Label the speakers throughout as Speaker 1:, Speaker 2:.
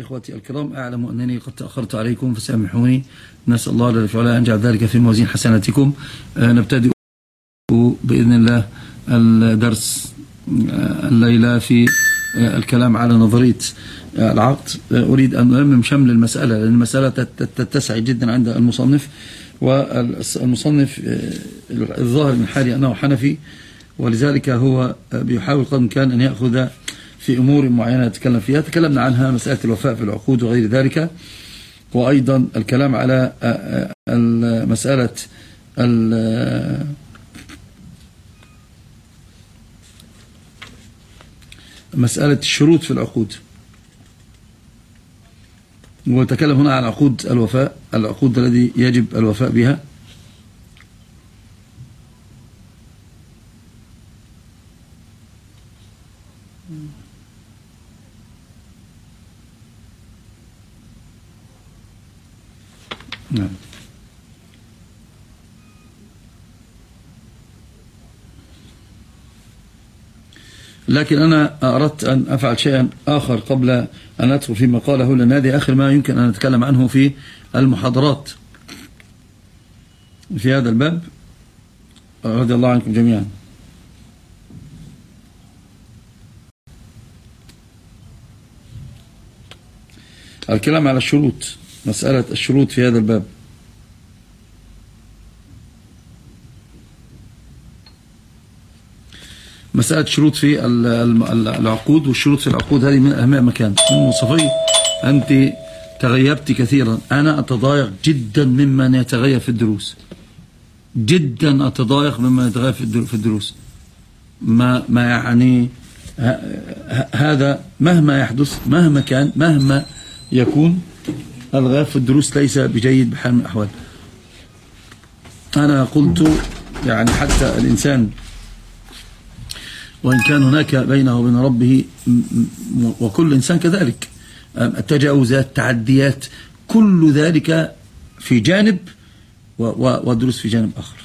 Speaker 1: إخوتي الكرام أعلم أنني قد تأخرت عليكم فسامحوني. نسأل الله جل وعلا أن يجعل ذلك في موازين حسناتكم. آه، نبتدئ بإذن الله الدرس آه، الليلة في آه، الكلام على نظرية العقد. أريد أن ألمم شمل المسألة لأن المسألة تتسع جدا عند المصنف والمصنف الظاهر من حالي أنه حنفي ولذلك هو بيحاول قدر كان أن يأخذ في أمور معينة نتكلم فيها. تكلمنا عنها مسألة الوفاء في العقود وغير ذلك. وأيضا الكلام على مسألة مسألة الشروط في العقود. وتكلم هنا عن عقود الوفاء العقود الذي يجب الوفاء بها. نعم. لكن أنا أردت أن أفعل شيئا آخر قبل أن أدخل فيما قاله لأن هذه آخر ما يمكن أن نتكلم عنه في المحاضرات. في هذا الباب رضي الله عنكم جميعا. الكلام على الشروط. مسألة الشروط في هذا الباب. مسألة شروط في العقود والشروط في العقود هذه من أهم مكان. أم أنت تغيبت كثيرا. أنا أتضايق جدا ممن يتغيب في الدروس. جدا أتضايق ممن يتغيب في الدروس. ما, ما يعني هذا مهما يحدث مهما كان مهما يكون الغاء في الدروس ليس بجيد بحال من الأحوال. أنا قلت يعني حتى الإنسان وإن كان هناك بينه وبين ربه وكل إنسان كذلك التجاوزات التعديات كل ذلك في جانب والدروس في جانب آخر.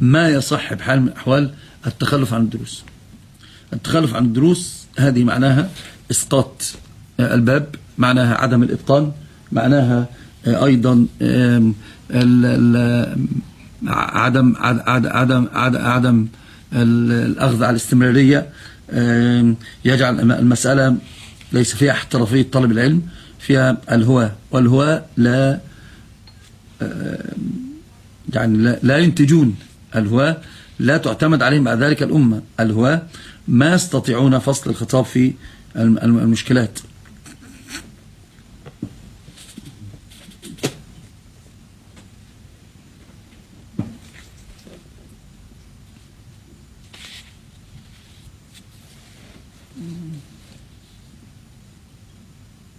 Speaker 1: ما يصح بحال من الأحوال التخلف عن الدروس. التخلف عن الدروس هذه معناها إسقاط الباب معناها عدم الإبطال معناها آه، أيضا عدم عدم عدم الأخذ على الاستمرارية. يجعل المسألة ليس فيها احترافية طلب العلم فيها الهواء. والهواء لا يعني لا ينتجون. الهواء لا تعتمد عليهم بعد ذلك الأمة. الهواء ما يستطيعون فصل الخطاب في المشكلات.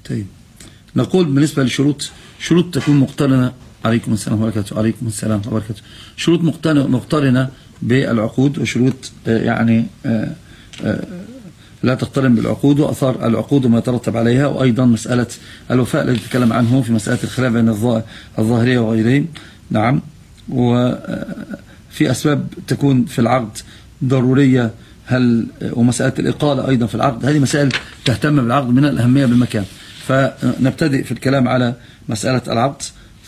Speaker 1: طيب. نقول بالنسبة للشروط شروط تكون مقترنة. عليكم السلام وبركاته. عليكم السلام وبركاته. شروط مقترنة بالعقود وشروط آه، يعني آه، آه، لا تقترن بالعقود وأثار العقود وما يترتب عليها وأيضا مسألة الوفاء الذي تكلم عنه في مسألة الخلاف بين الظاهرية وغيرهم نعم. وفي أسباب تكون في العقد ضرورية. هل ومسألة الإقالة أيضا في العقد. هذه مسائل تهتم بالعقد من الأهمية بالمكان. فنبتدئ في الكلام على مسألة العقد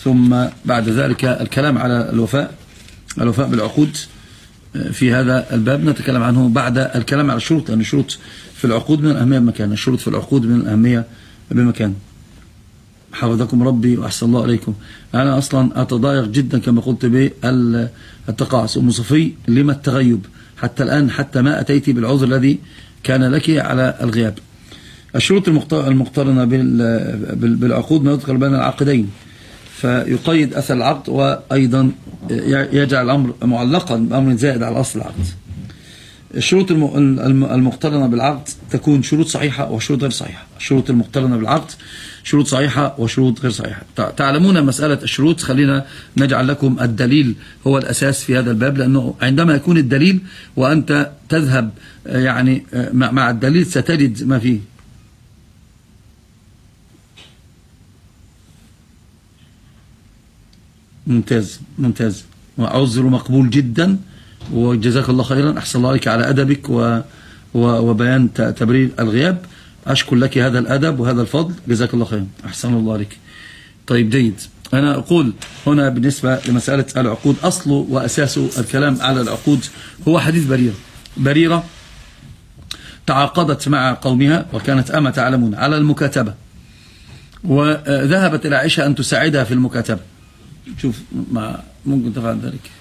Speaker 1: ثم بعد ذلك الكلام على الوفاء الوفاء بالعقود في هذا الباب. نتكلم عنه بعد الكلام على الشروط لأن الشروط في العقود من الأهمية بمكان الشروط في العقود من الأهمية بمكان. حفظكم ربي وأحسن الله عليكم أنا أصلا أتضايق جدا كما قلت بالتقاعس أم صفي لما التغيب؟ حتى الآن حتى ما أتيت بالعذر الذي كان لك على الغياب. الشروط المقترنة بالعقود ما يدخل بين العقدين. فيقيد أثر العقد وأيضا يجعل الأمر معلقا بأمر زائد على أصل العقد. الشروط المقترنة بالعقد تكون شروط صحيحة وشروط غير صحيحة. الشروط المقترنة بالعقد شروط صحيحة وشروط غير صحيحة. تعلمون مسألة الشروط خلينا نجعل لكم الدليل هو الأساس في هذا الباب لأنه عندما يكون الدليل وأنت تذهب يعني مع الدليل ستجد ما فيه. ممتاز ممتاز. وعذر مقبول جدا وجزاك الله خيرا. أحسن الله عليك على أدبك و وبيان تبرير الغياب. أشكر لك هذا الأدب وهذا الفضل. جزاك الله خيرا. أحسن الله عليك. طيب جيد. أنا أقول هنا بالنسبة لمسألة العقود أصل وأساس الكلام على العقود هو حديث بريرة. بريرة تعاقدت مع قومها وكانت أما تعلمون على المكاتبة. وذهبت إلى عائشة أن تساعدها في المكاتبة. شوف ما ممكن تفعل ذلك.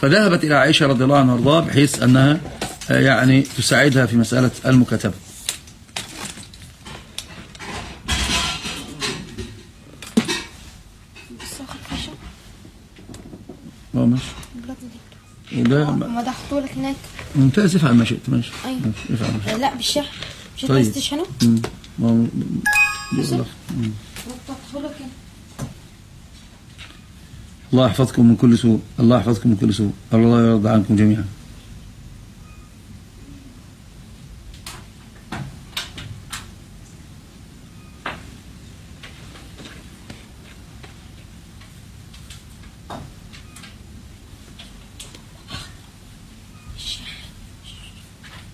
Speaker 1: فذهبت إلى عائشة رضي الله عنها وارضاها بحيث أنها يعني تساعدها في مسألة المكاتبة آه ماشي. وده
Speaker 2: ما ضحكتوا لك هناك؟
Speaker 1: ممتاز افعل ما شئت ماشي. ماشي، افعل ما شئت.
Speaker 2: لا بالشحن مش
Speaker 1: طيب.
Speaker 2: عايز تشحنه؟
Speaker 1: الله. يحفظكم من كل سوء. الله يحفظكم من كل سوء. الله يرضى عنكم جميعا.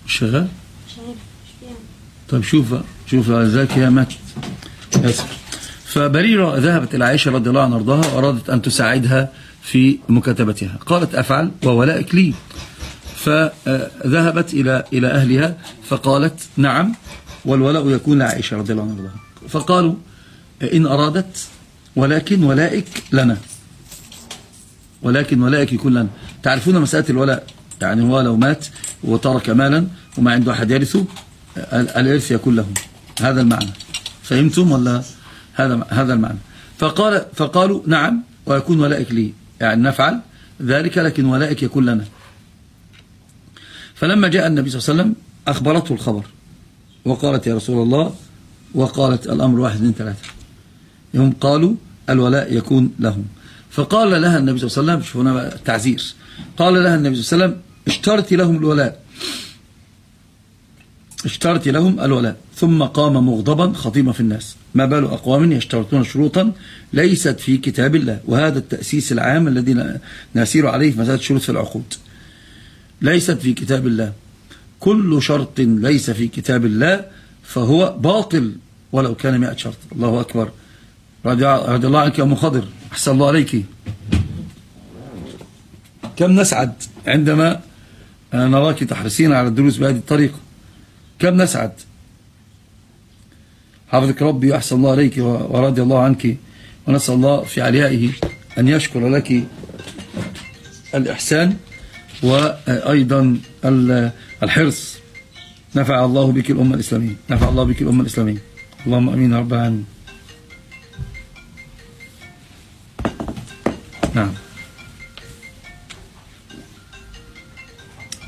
Speaker 1: شغال.
Speaker 2: فاهم
Speaker 1: طيب شوف شوف ذاك يا مات فبريرة ذهبت إلى عائشة رضي الله عنها وأرضاها وأرادت أن تساعدها في مكاتبتها. قالت أفعل؟ وولائك لي. فذهبت إلى إلى أهلها فقالت نعم والولاء يكون لعائشة رضي الله عنها فقالوا إن أرادت ولكن ولائك لنا. ولكن ولائك يكون لنا. تعرفون مسألة الولاء؟ يعني هو لو مات وترك مالا وما عنده أحد يرثه ال- الإرث يكون له هذا المعنى. فهمتم ولا هذا هذا المعنى؟ فقال فقالوا نعم ويكون ولائك لي. يعني نفعل ذلك لكن ولائك يكون لنا. فلما جاء النبي صلى الله عليه وسلم أخبرته الخبر وقالت يا رسول الله وقالت الأمر واحد اثنين ثلاثة. هم قالوا الولاء يكون لهم. فقال لها النبي صلى الله عليه وسلم شوف هنا بقى التعزير قال لها النبي صلى الله عليه وسلم اشترتي لهم الولاء. اشترت لهم الولاء. ثم قام مغضبا خطيبا في الناس. ما بال أقوام يشترطون شروطا ليست في كتاب الله. وهذا التأسيس العام الذي نسير عليه في مسألة الشروط في العقود. ليست في كتاب الله. كل شرط ليس في كتاب الله فهو باطل ولو كان مئة شرط. الله أكبر. رضي الله عنك يا أم خضر. أحسن الله عليك. كم نسعد عندما نراك تحرصين على الدروس بهذه الطريقة؟ كم نسعد؟ حفظك ربي وأحسن الله عليك ورضي الله عنك ونسأل الله في عليائه أن يشكر لك الإحسان وأيضا الحرص. نفع الله بك الأمة الإسلامية. نفع الله بك الأمة الإسلامية. اللهم أمين رب العالمين. نعم.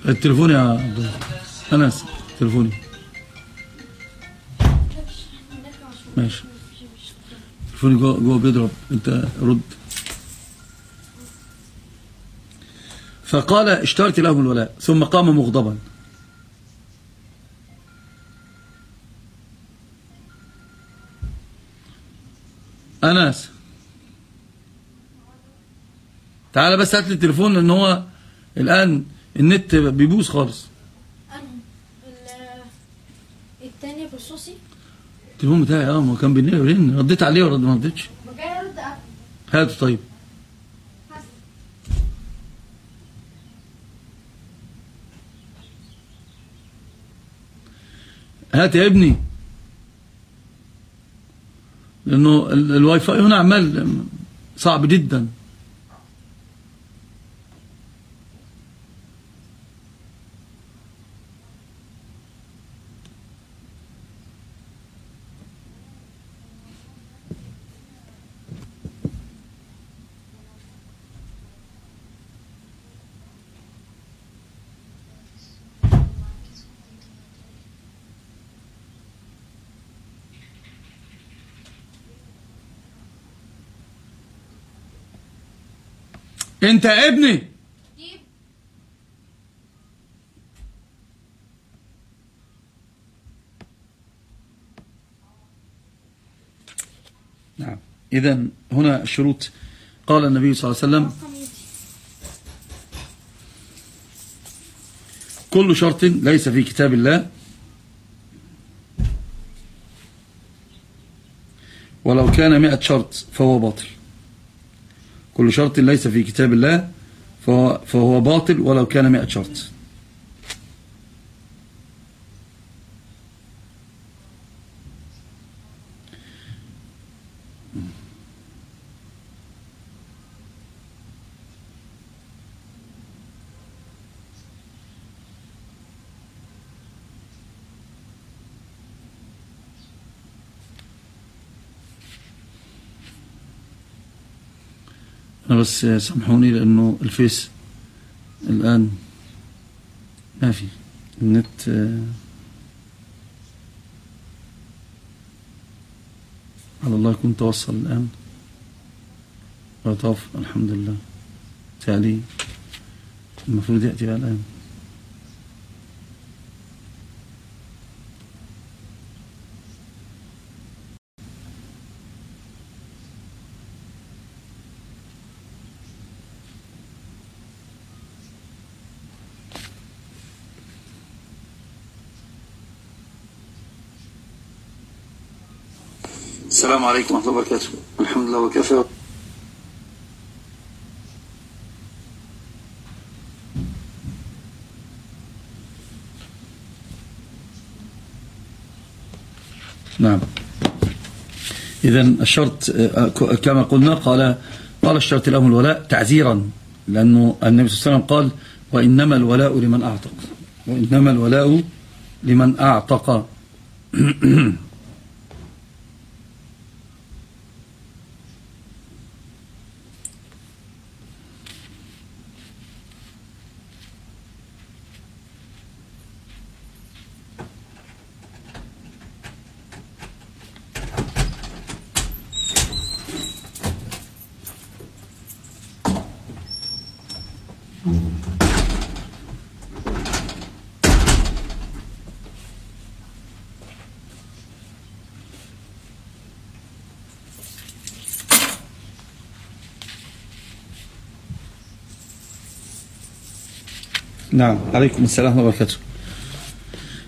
Speaker 1: التليفون يا عبد الله. أنس. تليفوني. ماشي. تليفوني جوه جوه بيضرب. انت رد. فقال اشترت لهم الولاء ثم قام مغضبا. أنس تعالى بس هات لي التليفون لأن هو الآن النت بيبوظ خالص.
Speaker 2: بالصوصي
Speaker 1: التليفون بتاعي آه ما كان بيرن رديت عليه ولا ما رديتش؟ هاته طيب. هات يا ابني. لأنه ال- الواي فاي هنا عمال صعب جدا. انت ابني. نعم. اذا هنا الشروط. قال النبي صلى الله عليه وسلم كل شرط ليس في كتاب الله. ولو كان مئة شرط فهو باطل. كل شرط ليس في كتاب الله فهو, باطل ولو كان مئة شرط. أنا بس سامحوني لأنه الفيس الآن ما في. النت آه، على الله يكون توصل الآن. وطاف الحمد لله. تالي المفروض يأتي الآن. السلام عليكم ورحمة الله وبركاته. الحمد لله وكفى. نعم. إذا الشرط آه، كما قلنا قال قال الشرط لهم الولاء تعزيرا لأنه النبي صلى الله عليه وسلم قال وإنما الولاء لمن أعتق. وإنما الولاء لمن أعتق. نعم. عليكم السلام وبركاته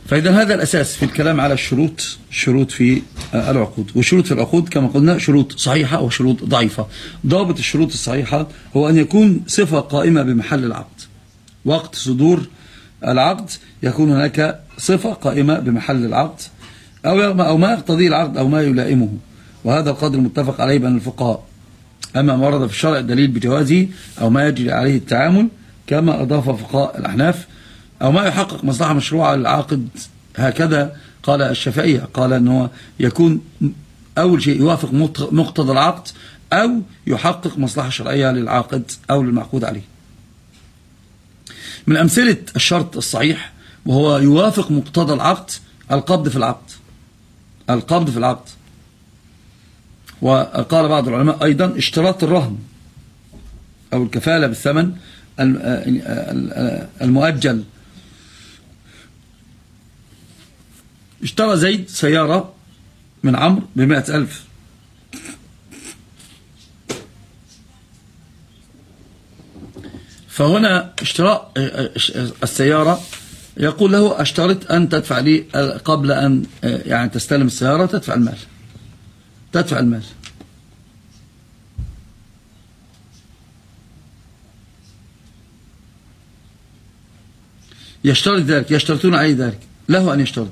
Speaker 1: فإذا هذا الأساس في الكلام على الشروط شروط في العقود. وشروط في العقود كما قلنا شروط صحيحة وشروط ضعيفة. ضابط الشروط الصحيحة هو أن يكون صفة قائمة بمحل العقد. وقت صدور العقد يكون هناك صفة قائمة بمحل العقد. أو أو ما يقتضيه العقد أو ما يلائمه. وهذا القدر المتفق عليه بين الفقهاء. أما ما ورد في الشرع دليل بجوازه أو ما يجري عليه التعامل كما أضاف فقهاء الأحناف أو ما يحقق مصلحة مشروعة للعاقد هكذا قال الشافعية قال أنه يكون أول شيء يوافق مقتضى العقد أو يحقق مصلحة شرعية للعاقد أو للمعقود عليه. من أمثلة الشرط الصحيح وهو يوافق مقتضى العقد القبض في العقد. القبض في العقد. وقال بعض العلماء أيضا اشتراط الرهن أو الكفالة بالثمن المؤجل. اشترى زيد سيارة من عمرو بمائة ألف. فهنا اشتراء السيارة يقول له اشترط أن تدفع لي قبل أن يعني تستلم السيارة تدفع المال. تدفع المال. يشترط ذلك يشترطون عليه ذلك. له أن يشترط.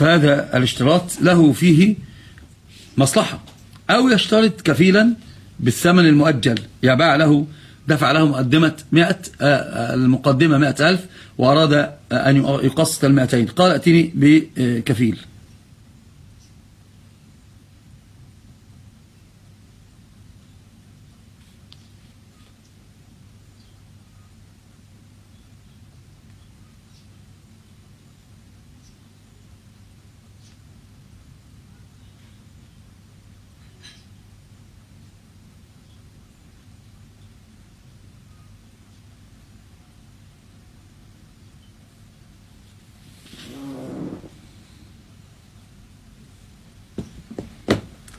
Speaker 1: فهذا الاشتراط له فيه مصلحة. أو يشترط كفيلا بالثمن المؤجل يباع له دفع له مقدمة 100 المقدمة 100000 وأراد أن يقسط المائتين قال أتني بكفيل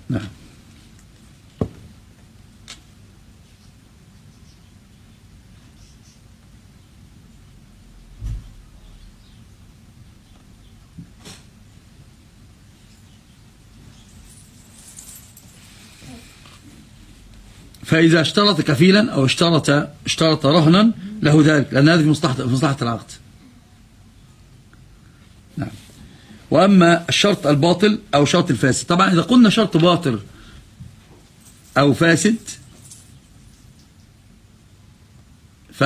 Speaker 1: نعم فإذا اشترط كفيلا أو اشترط اشترط رهنا له ذلك لأن هذه في مصلحة مصلحة العقد. نعم. وأما الشرط الباطل أو شرط الفاسد. طبعا إذا قلنا شرط باطل أو فاسد ف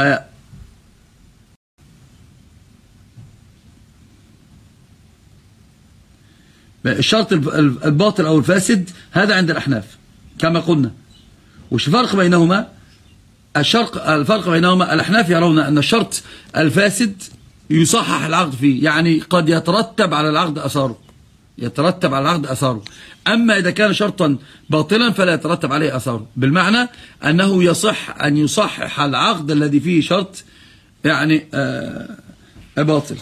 Speaker 1: الشرط الباطل أو الفاسد هذا عند الأحناف كما قلنا. وش الفرق بينهما؟ الشرق الفرق بينهما الأحناف يرون أن الشرط الفاسد يصحح العقد فيه يعني قد يترتب على العقد أثاره. يترتب على العقد أثاره. أما إذا كان شرطا باطلا فلا يترتب عليه أثاره. بالمعنى أنه يصح أن يصحح العقد الذي فيه شرط يعني آه باطل.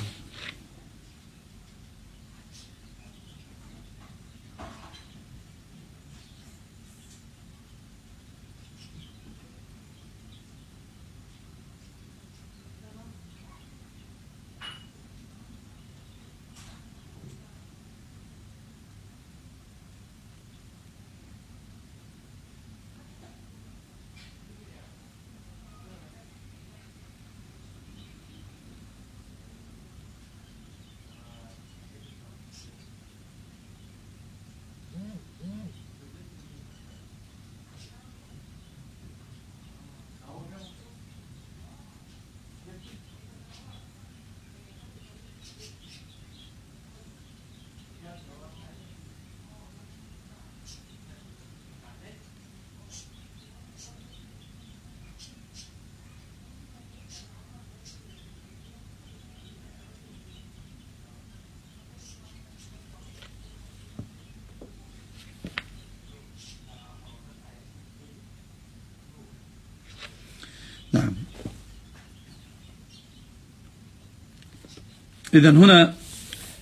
Speaker 1: إذا هنا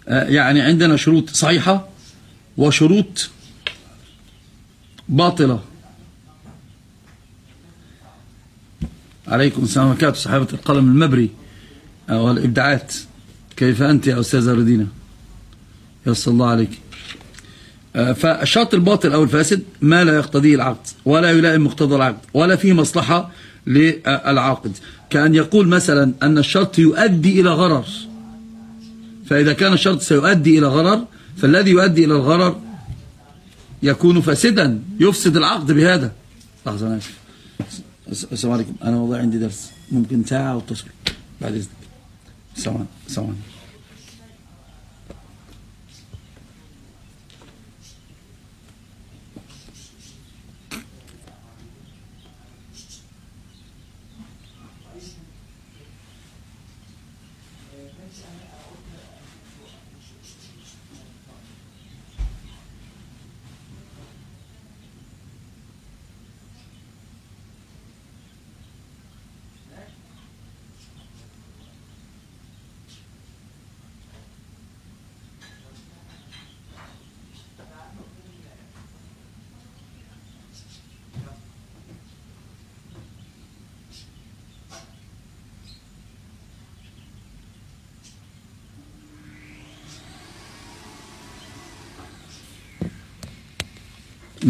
Speaker 1: يعني عندنا شروط صحيحة وشروط باطلة. عليكم السلام وبركاته صاحبة القلم المبري والإبداعات. كيف أنت يا أستاذة ردينا يصل الله عليك. فالشرط الباطل أو الفاسد ما لا يقتضيه العقد ولا يلائم مقتضى العقد ولا فيه مصلحة للعاقد. كأن يقول مثلا أن الشرط يؤدي إلى غرر. فإذا كان الشرط سيؤدي إلى غرر فالذي يؤدي إلى الغرر يكون فاسدا يفسد العقد بهذا. لحظة أنا أسف السلام عليكم. أنا والله عندي درس. ممكن ساعة واتصل بعد إذنك. السلام عليكم.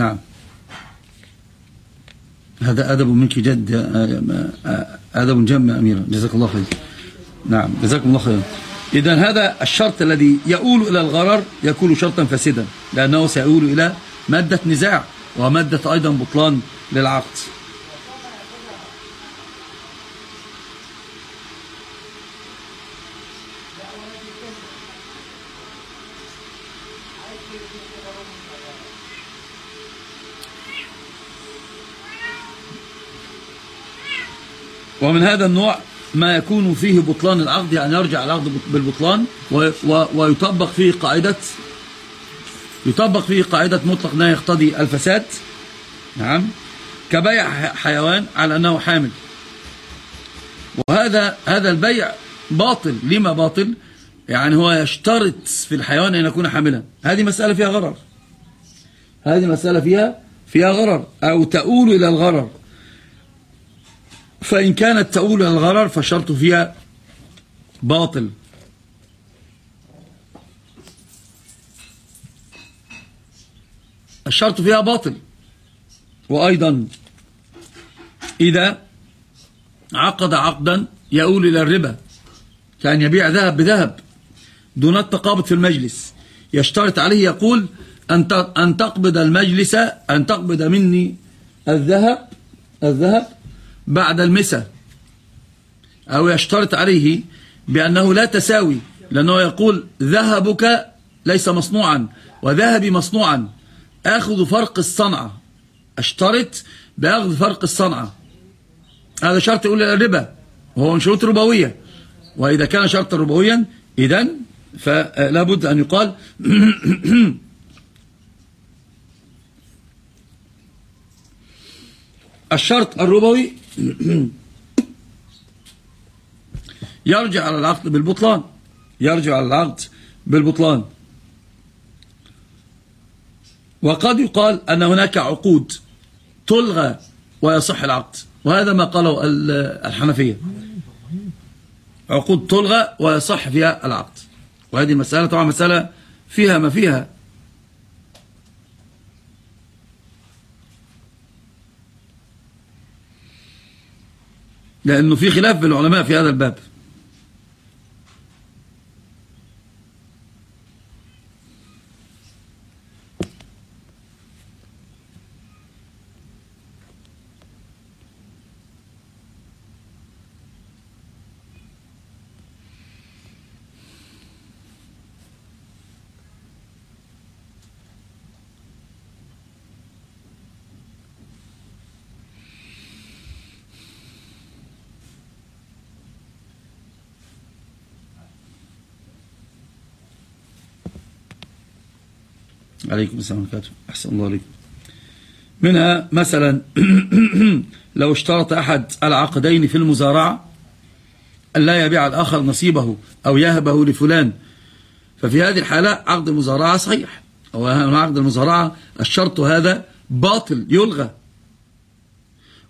Speaker 1: نعم. هذا أدب منك جد أدب جم أميرة جزاك الله خير. نعم جزاكم الله خير إذا هذا الشرط الذي يؤول إلى الغرر يكون شرطا فاسدا لأنه سيؤول إلى مادة نزاع ومادة أيضا بطلان للعقد. ومن هذا النوع ما يكون فيه بطلان العقد يعني يرجع العقد بالبطلان ويطبق فيه قاعدة يطبق فيه قاعدة مطلق لا يقتضي الفساد. نعم. كبيع حيوان على أنه حامل. وهذا هذا البيع باطل. لما باطل؟ يعني هو يشترط في الحيوان أن يكون حاملا. هذه مسألة فيها غرر. هذه مسألة فيها فيها غرر أو تؤول إلى الغرر. فإن كانت تؤول إلى الغرر فالشرط فيها باطل. الشرط فيها باطل. وأيضا إذا عقد عقدا يؤول إلى الربا كأن يبيع ذهب بذهب دون التقابض في المجلس. يشترط عليه يقول أن تقبض المجلس أن تقبض مني الذهب الذهب بعد المسا أو يشترط عليه بأنه لا تساوي لأنه يقول ذهبك ليس مصنوعا وذهبي مصنوعا. أخذ فرق الصنعة أشترط بأخذ فرق الصنعة هذا شرط يقول الربا وهو من شروط ربوية وإذا كان شرطا ربويا إذن فلا بد أن يقال الشرط الربوي يرجع على العقد بالبطلان. يرجع على العقد بالبطلان. وقد يقال أن هناك عقود تلغى ويصح العقد وهذا ما قاله الحنفية. عقود تلغى ويصح فيها العقد. وهذه المسألة طبعا مسألة فيها ما فيها. لأنه في خلاف بالعلماء في هذا الباب. عليكم السلام عليكم أحسن الله عليكم منها مثلا لو اشترط أحد العقدين في المزارعة أن لا يبيع الآخر نصيبه أو يهبه لفلان ففي هذه الحالة عقد المزارعة صحيح. أو عقد المزارعة الشرط هذا باطل يلغى.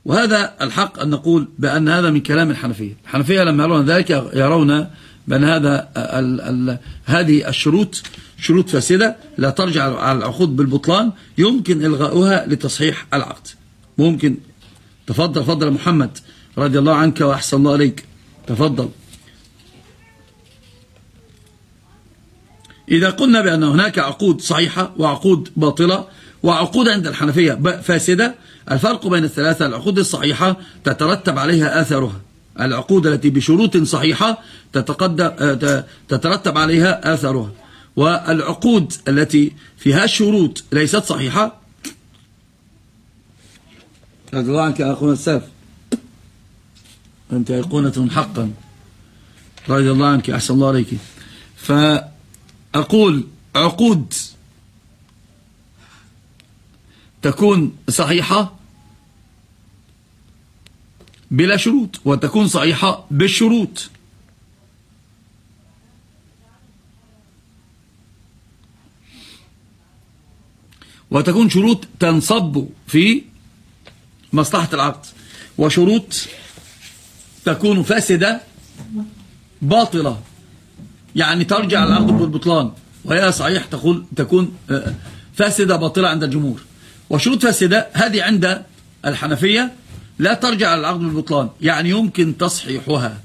Speaker 1: وهذا الحق أن نقول بأن هذا من كلام الحنفية. الحنفية لما يرون ذلك يرون بأن هذا ال ال هذه الشروط شروط فاسدة لا ترجع على العقود بالبطلان يمكن إلغاؤها لتصحيح العقد. ممكن. تفضل فضل محمد رضي الله عنك وأحسن الله عليك تفضل. إذا قلنا بأن هناك عقود صحيحة وعقود باطلة وعقود عند الحنفية فاسدة الفرق بين الثلاثة العقود الصحيحة تترتب عليها آثارها. العقود التي بشروط صحيحة تترتب عليها آثارها. والعقود التي فيها شروط ليست صحيحة. رضي الله عنك يا أخونا الساف أنت أيقونة حقا. رضي الله عنك أحسن الله عليك. فأقول عقود تكون صحيحة بلا شروط وتكون صحيحة بالشروط. وتكون شروط تنصب في مصلحة العقد وشروط تكون فاسدة باطلة. يعني ترجع العقد بالبطلان وهي صحيح تقول تكون آه، فاسدة باطلة عند الجمهور. وشروط فاسدة هذه عند الحنفية لا ترجع العقد بالبطلان يعني يمكن تصحيحها.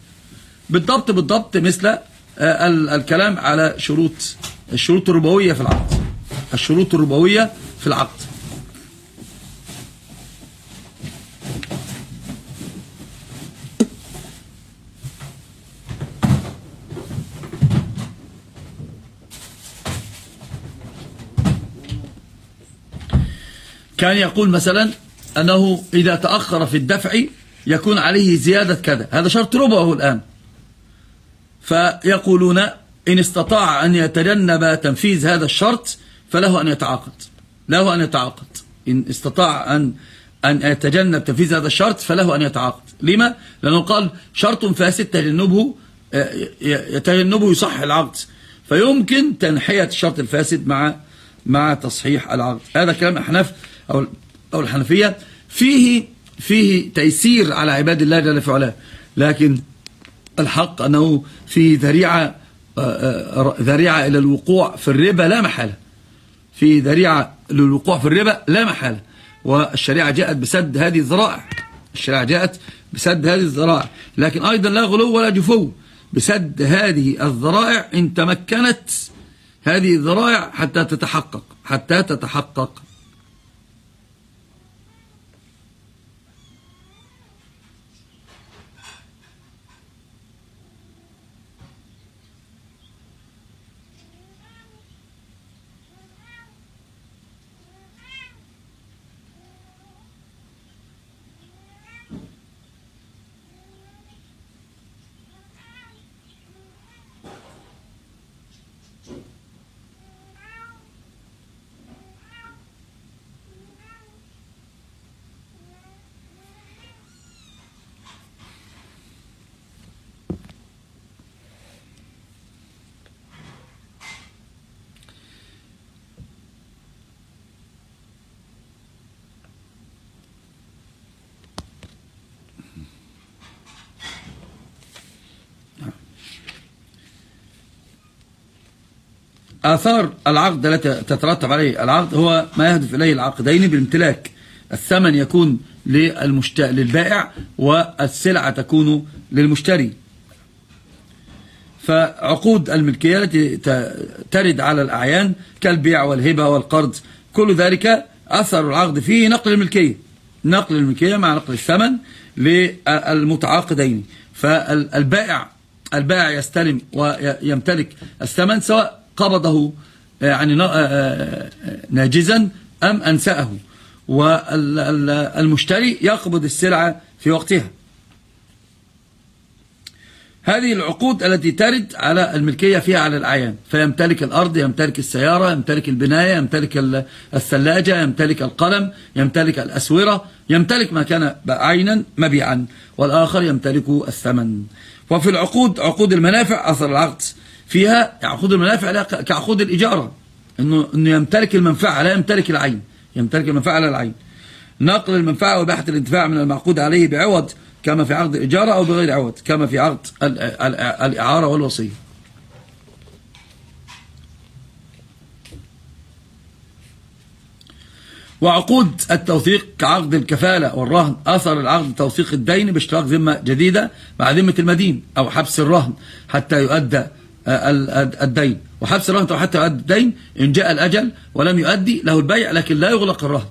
Speaker 1: بالضبط بالضبط مثل آه، الكلام على شروط الشروط الربوية في العقد. الشروط الربوية في العقد. كان يقول مثلا أنه إذا تأخر في الدفع يكون عليه زيادة كذا. هذا شرط ربعه الآن. فيقولون إن استطاع أن يتجنب تنفيذ هذا الشرط فله أن يتعاقد. له أن يتعاقد. إن استطاع أن أن يتجنب تنفيذ هذا الشرط فله أن يتعاقد. لما؟ لأنه قال شرط فاسد تجنبه يتجنبه يصح العقد. فيمكن تنحية الشرط الفاسد مع مع تصحيح العقد. هذا كلام الأحناف أو أو الحنفية فيه فيه تيسير على عباد الله جل في علاه. لكن الحق أنه فيه ذريعة آه، آه، ذريعة إلى الوقوع في الربا لا محالة. في ذريعة للوقوع في الربا لا محالة. والشريعة جاءت بسد هذه الذرائع. الشريعة جاءت بسد هذه الذرائع. لكن أيضا لا غلو ولا جفو. بسد هذه الذرائع إن تمكنت هذه الذرائع حتى تتحقق حتى تتحقق. آثار العقد التي تترتب عليه العقد هو ما يهدف إليه العقدين بالامتلاك. الثمن يكون للمشت... للبائع والسلعة تكون للمشتري. فعقود الملكية التي ترد على الأعيان كالبيع والهبة والقرض كل ذلك أثر العقد فيه نقل الملكية. نقل الملكية مع نقل الثمن للمتعاقدين. فالبائع البائع يستلم ويمتلك الثمن سواء قبضه آه، يعني آه، آه، ناجزا أم أنسأه. والمشتري يقبض السلعة في وقتها. هذه العقود التي ترد على الملكية فيها على الأعيان. فيمتلك الأرض يمتلك السيارة يمتلك البناية يمتلك الثلاجة يمتلك القلم يمتلك الأسورة يمتلك ما كان عينا مبيعا. والآخر يمتلك الثمن. وفي العقود عقود المنافع أثر العقد. فيها عقود المنافع كعقود الإجارة. إنه, إنه يمتلك المنفعة لا يمتلك العين. يمتلك المنفعة لا العين. نقل المنفعة وباحة الانتفاع من المعقود عليه بعوض كما في عقد الإجارة أو بغير عوض كما في عقد الإعارة والوصية. وعقود التوثيق كعقد الكفالة والرهن. أثر العقد توثيق الدين باشتراك ذمة جديدة مع ذمة المدين أو حبس الرهن حتى يؤدى الدين. وحبس الرهن حتى يؤدي الدين إن جاء الأجل ولم يؤدي له البيع لكن لا يغلق الرهن.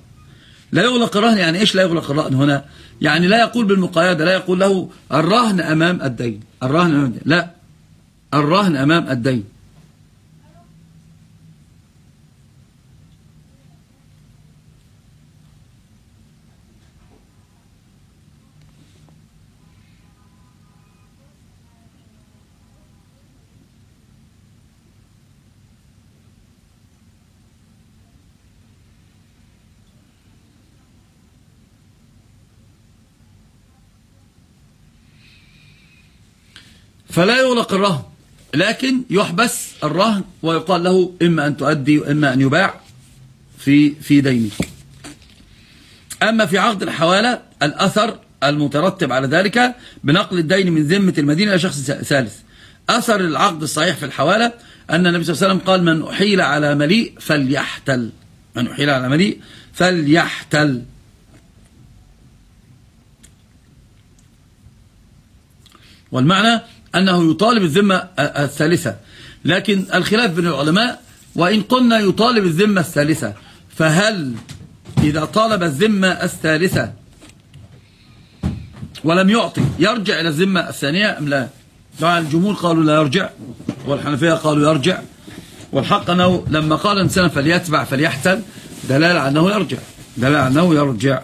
Speaker 1: لا يغلق الرهن يعني إيش لا يغلق الرهن هنا؟ يعني لا يقول بالمقايدة لا يقول له الرهن أمام الدين. الرهن أمام الدين. لا. الرهن أمام الدين. فلا يغلق الرهن لكن يحبس الرهن ويقال له إما أن تؤدي وإما أن يباع في في دينك. أما في عقد الحوالة الأثر المترتب على ذلك بنقل الدين من ذمة المدينة إلى شخص ثالث. أثر العقد الصحيح في الحوالة أن النبي صلى الله عليه وسلم قال من أحيل على مليء فليحتل. من أحيل على مليء فليحتل. والمعنى أنه يطالب الذمة الثالثة. لكن الخلاف بين العلماء وإن قلنا يطالب الذمة الثالثة فهل إذا طالب الذمة الثالثة ولم يعطي يرجع إلى الذمة الثانية أم لا؟ طبعا الجمهور قالوا لا يرجع والحنفية قالوا يرجع والحق أنه لما قال إنسان فليتبع فليحتل دلالة أنه يرجع دلالة أنه يرجع.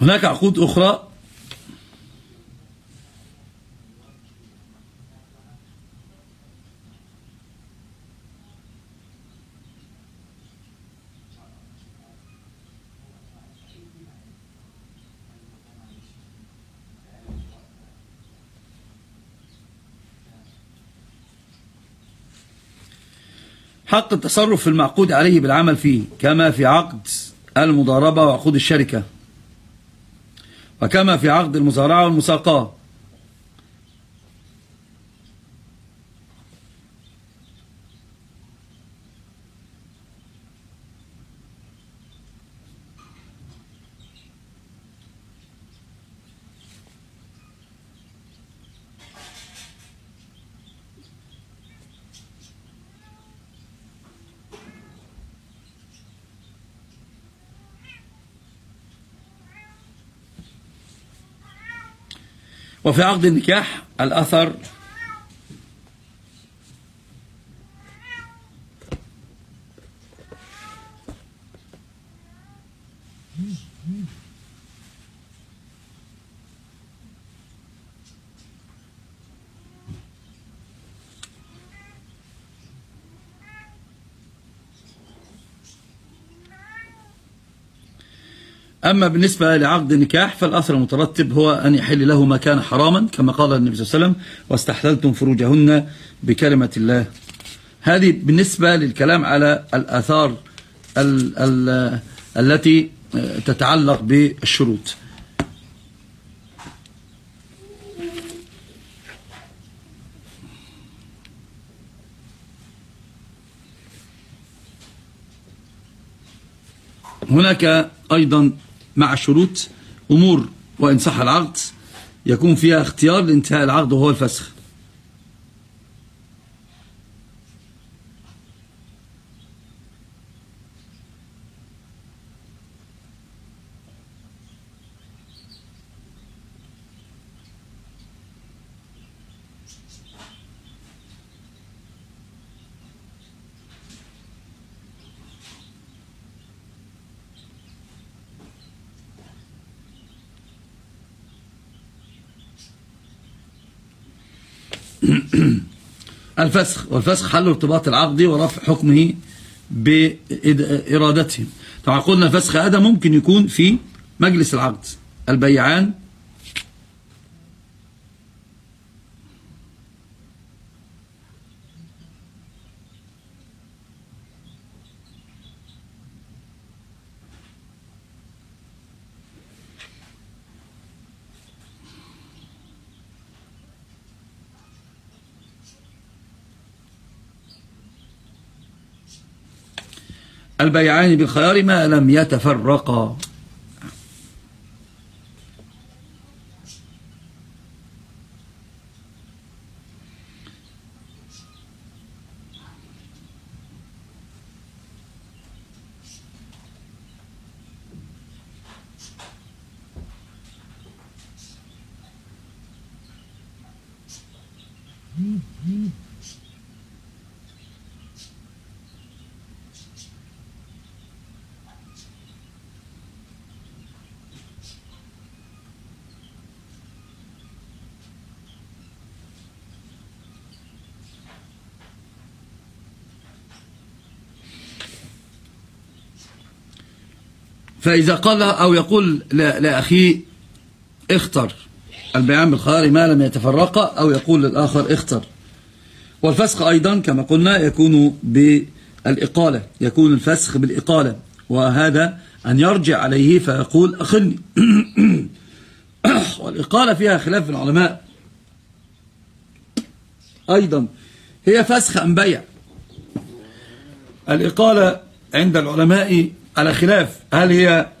Speaker 1: هناك عقود أخرى حق التصرف في المعقود عليه بالعمل فيه كما في عقد المضاربة وعقود الشركة وكما في عقد المزارعة والمساقاة. وفي عقد النكاح الأثر أما بالنسبة لعقد النكاح فالأثر المترتب هو أن يحل له ما كان حراما كما قال النبي صلى الله عليه وسلم واستحللتم فروجهن بكلمة الله. هذه بالنسبة للكلام على الآثار ال ال التي تتعلق بالشروط. هناك أيضا مع الشروط أمور وإن صح العقد يكون فيها اختيار لانتهاء العقد وهو الفسخ. الفسخ والفسخ حل ارتباط العقد ورفع حكمه بإرادته طبعا قلنا فسخ هذا ممكن يكون في مجلس العقد البيعان البيعان بالخيار ما لم يتفرقا. فإذا قال أو يقول لأخيه اختر البيعان بالخيار ما لم يتفرق أو يقول للآخر اختر. والفسخ أيضا كما قلنا يكون بالإقالة يكون الفسخ بالإقالة. وهذا أن يرجع عليه فيقول أخلني والإقالة فيها خلاف العلماء. أيضا هي فسخ أم بيع. الإقالة عند العلماء على خلاف هل هي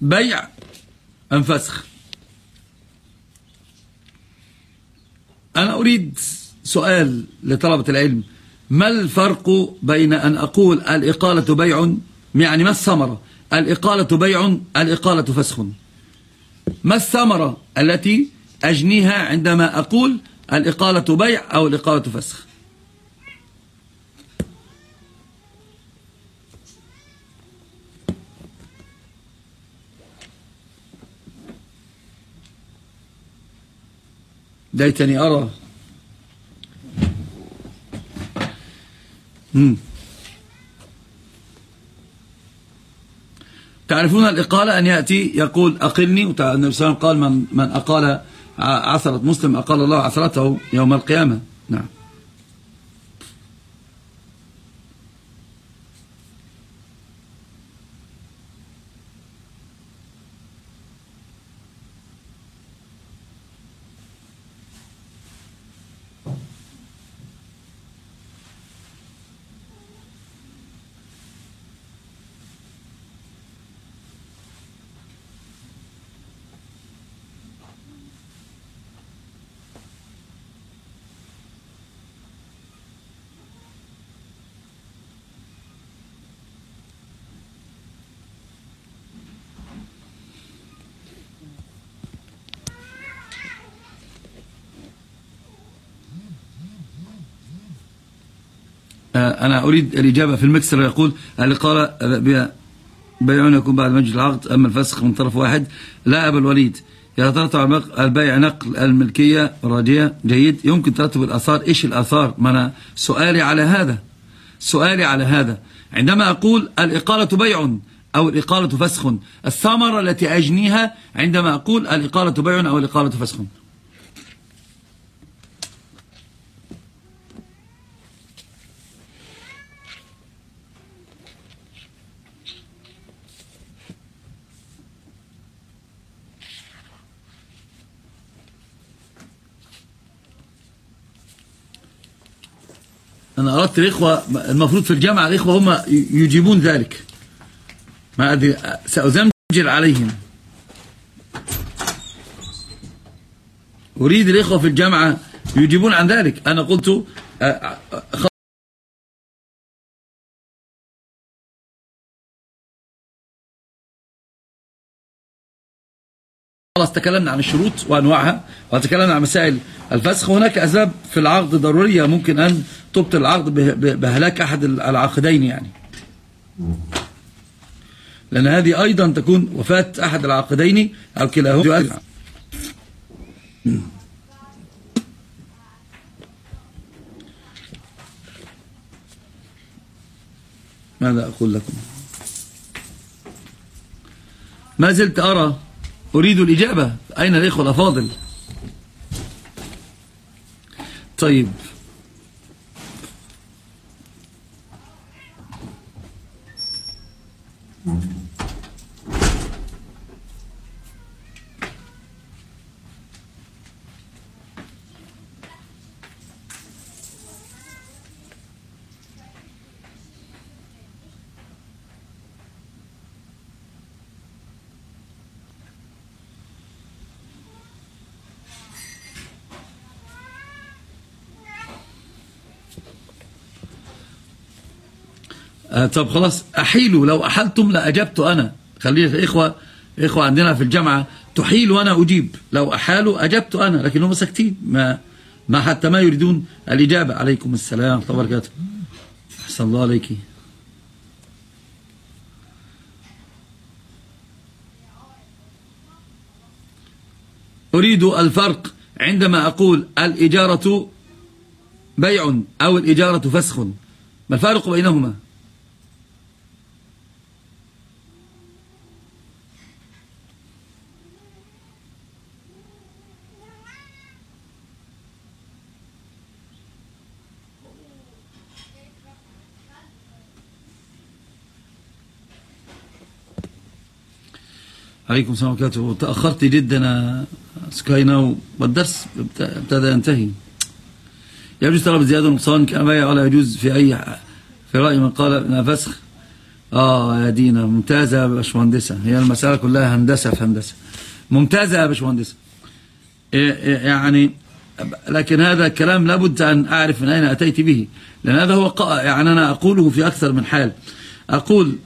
Speaker 1: بيع أم فسخ. أنا أريد سؤال لطلبة العلم. ما الفرق بين أن أقول الإقالة بيع يعني ما الثمرة؟ الإقالة بيع الإقالة فسخ. ما الثمرة التي أجنيها عندما أقول الإقالة بيع أو الإقالة فسخ؟ ليتني أرى. مم. تعرفون الإقالة أن يأتي يقول أقلني؟ النبي صلى الله عليه وسلم قال من, من أقال عثرة مسلم أقال الله عثرته يوم القيامة. نعم آه، أنا أريد الإجابة في المكسر يقول اللي قال بيعون يكون بعد مجلس العقد أما الفسخ من طرف واحد لا أبا الوليد. يترتب البيع نقل الملكية راجية جيد. يمكن ترتب الأثار. إيش الأثار؟ ما أنا سؤالي على هذا. سؤالي على هذا. عندما أقول الإقالة بيع أو الإقالة فسخ الثمرة التي أجنيها عندما أقول الإقالة بيع أو الإقالة فسخ. أنا أردت الإخوة المفروض في الجامعة الإخوة هم يجيبون ذلك. ما أدري سأزمجر عليهم. أريد الإخوة في الجامعة يجيبون عن ذلك. أنا قلت خلاص تكلمنا عن الشروط وأنواعها وتكلمنا عن مسائل الفسخ. هناك أسباب في العقد ضرورية ممكن أن تبطل العقد بهلاك أحد العقدين يعني. لأن هذه أيضا تكون وفاة أحد العقدين أو كلاهما. ماذا أقول لكم؟ ما زلت أرى أريد الإجابة. أين الإخوة الأفاضل؟ طيب. آه طب خلاص أحيلوا. لو أحلتم لأجبت أنا. خلينا إخوة إخوة عندنا في الجامعة تحيل وأنا أجيب. لو أحالوا أجبت أنا لكن هم ساكتين ما ما حتى ما يريدون الإجابة. عليكم السلام ورحمة الله وبركاته. أحسن الله عليك. أريد الفرق عندما أقول الإجارة بيع أو الإجارة فسخ. ما الفارق بينهما؟ عليكم السلام عليكم تأخرت جدا سكاينا والدرس ابتدى ينتهي. يجوز طلب زيادة نقصان كما ولا يجوز في أي في رأي من قال انها فسخ آه يا دينا ممتازة يا باشمهندسة. هي المسألة كلها هندسة في هندسة. ممتازة يا باشمهندسة. إيه، إيه، يعني لكن هذا الكلام لابد أن أعرف من أين أتيت به. لأن هذا هو يعني أنا أقوله في أكثر من حال. أقول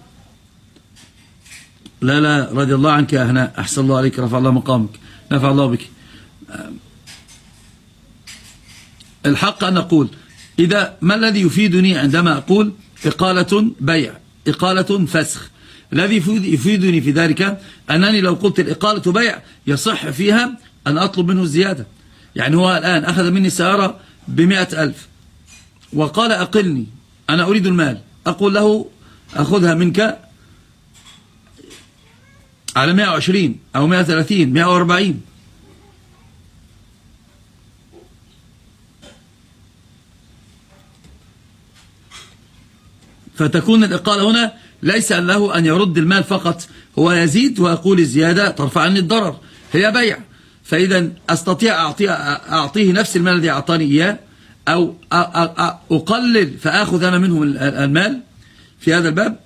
Speaker 1: لا لا رضي الله عنك يا هناء أحسن الله عليك. رفع الله مقامك. نفع الله بك. الحق أن نقول. إذا ما الذي يفيدني عندما أقول؟ إقالة بيع. إقالة فسخ. الذي يفيدني في ذلك أنني لو قلت الإقالة بيع يصح فيها أن أطلب منه الزيادة. يعني هو الآن أخذ مني سيارة بمئة ألف. وقال أقلني. أنا أريد المال. أقول له أخذها منك. على 120 أو 130 140 فتكون الإقالة هنا ليس له أن يرد المال فقط هو يزيد ويقول الزيادة ترفع عني الضرر هي بيع. فإذا أستطيع أعطيه, أعطيه نفس المال الذي أعطاني إياه أو أقلل فأخذ أنا منه المال في هذا الباب.